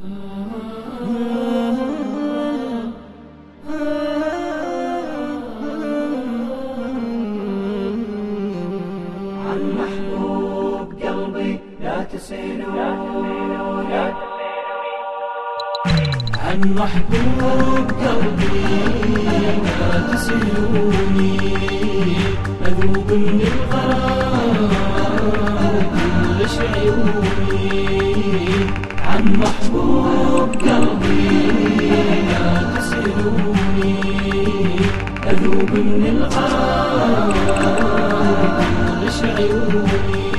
عن محبوب قلبي لا تسألوني عن محبوب قلبي لا تسألوني أذوب من الغرام عيوني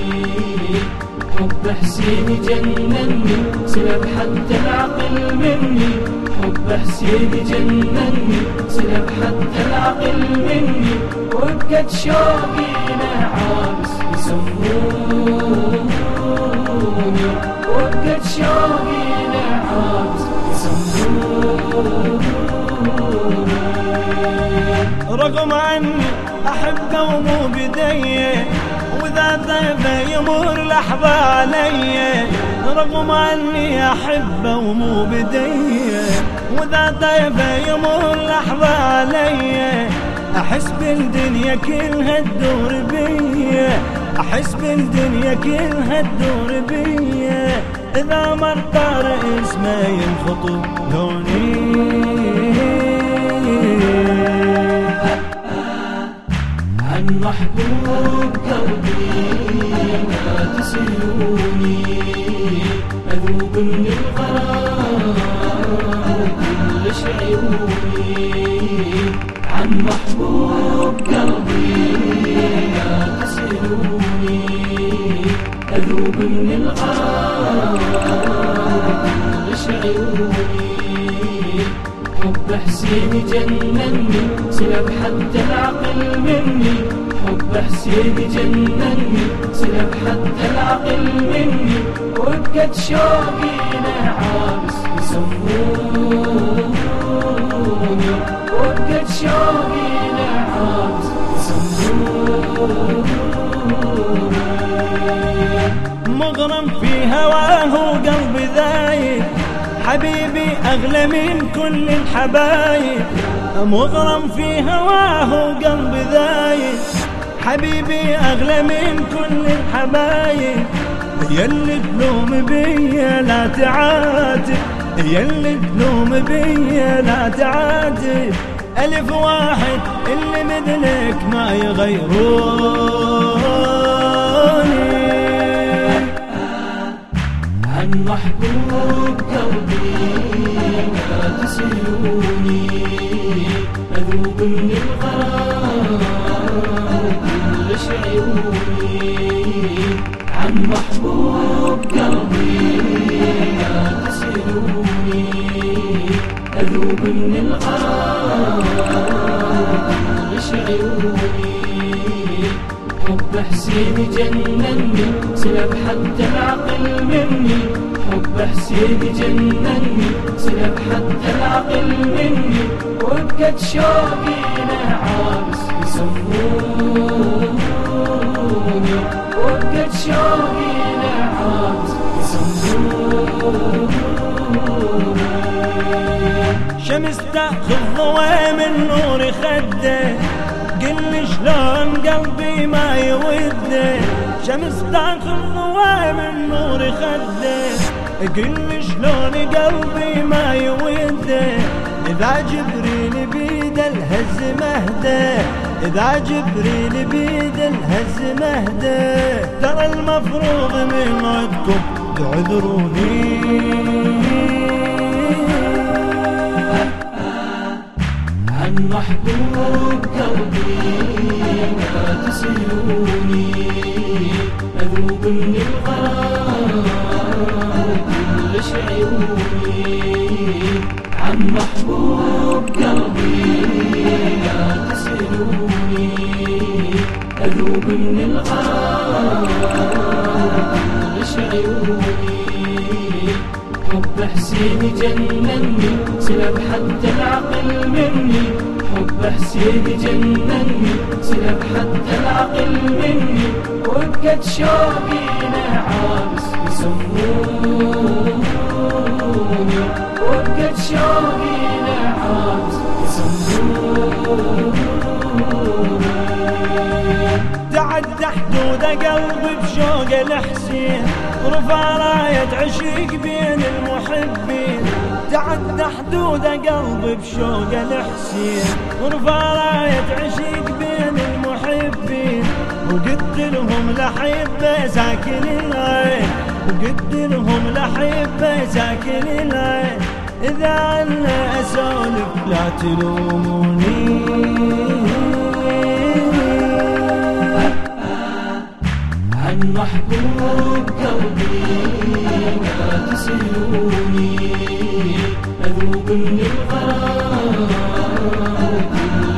حب حسين جنني سلب حتى العقل مني حب حسين جنني سلب حتى العقل مني وبقت شوقي نعابس يسموني وبقت شوقي نعابس يسموني رغم اني احبه ومو بديه واذا طيبه يمر لحظة علي. رغم أني أحبه ومو بديه واذا طيبه يمر لحظة علي. أحس بالدنيا كلها تدور بيا أحس بالدنيا كلها تدور بيا إذا مر طار اسمه ينخطو لوني محبوب قلبي لا تسلوني أذوب من الغرام كل عيوني عن محبوب قلبي لا تسلوني أذوب من الغرام كل عيوني حب حسين جنني سلب حتى العقل مني. حب حسين جنني سلب حتى العقل مني. وبقت شوقي نعابس يسموني. وبقت شوقي نعابس يسموني. مغرم في هواه وقلبي ذايب. حبيبي أغلى من كل الحبايب. مغرم في هواه وقلبي ذايب. حبيبي أغلى من كل الحبايب. يلي تلوم بيا لا تعاتب. يلي تلوم بيا لا تعاتب. ألف واحد اللي مثلك ما يغيروني. عن محبوب قلبي عيوني حب حسين جنني سلب حتى العقل مني. حب حسين جنني سلب حتى العقل مني. وبقت شوقي نعابس يسموني وبقت شوقي نعابس يسموني شمس تاخذ ضوء من نور خده. قل شلون قلبي ما يوده. شمس تاخذ ضوء من نور خده. قل شلون قلبي ما يوده. إذا جبريل بيد الهز مهده. إذا جبريل بيد الهز مهده. ترى المفروض من عندكم تعذروني محبوب قلبي لا تسلوني أذوب من الغرام كل عيوني عن محبوب قلبي لا تسلوني أذوب من الغرام كل عيوني حب حسين جنني سلب حتى العقل مني. حب حسين جنني سلب حتى العقل مني. وبقت شوقي نعابس يسموني الحسين رفع راية عشق بين المحبين. تعدى حدود قلبي بشوق الحسين ورفع راية عشق بين المحبين. وقلت لهم لحبة ساكن العين وقلت لهم لحبة ساكن العين. إذا عنا أسولف لا تلوموني. محبوب قلبي لا تسألوني أذوب من الغرام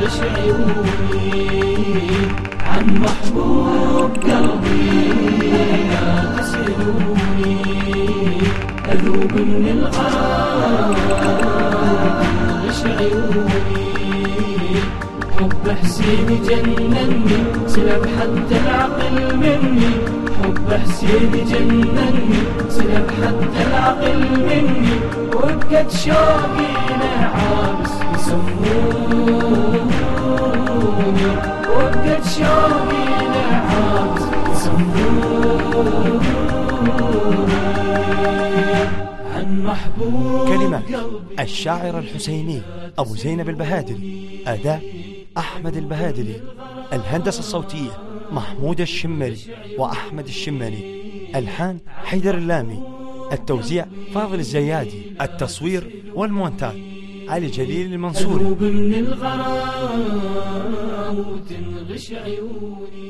كلش عيوني عن محبوب قلبي لا تسألوني أذوب من الغرام كلش عيوني حب حسين جنني سلب حتى العقل مني. حب حسين جنني سلب حتى العقل مني. وبقت شوقي لعابس يسموني. وبقت شوقي يسموني. عن محبوب كلمات قلبي الشاعر الحسيني أبو زينب البهادلي أداء أحمد البهادلي الهندسة الصوتية محمود الشمري وأحمد الشمري الحان حيدر اللامي التوزيع فاضل الزيادي التصوير والمونتاج علي جليل المنصوري. من الغرام وتنغش عيوني.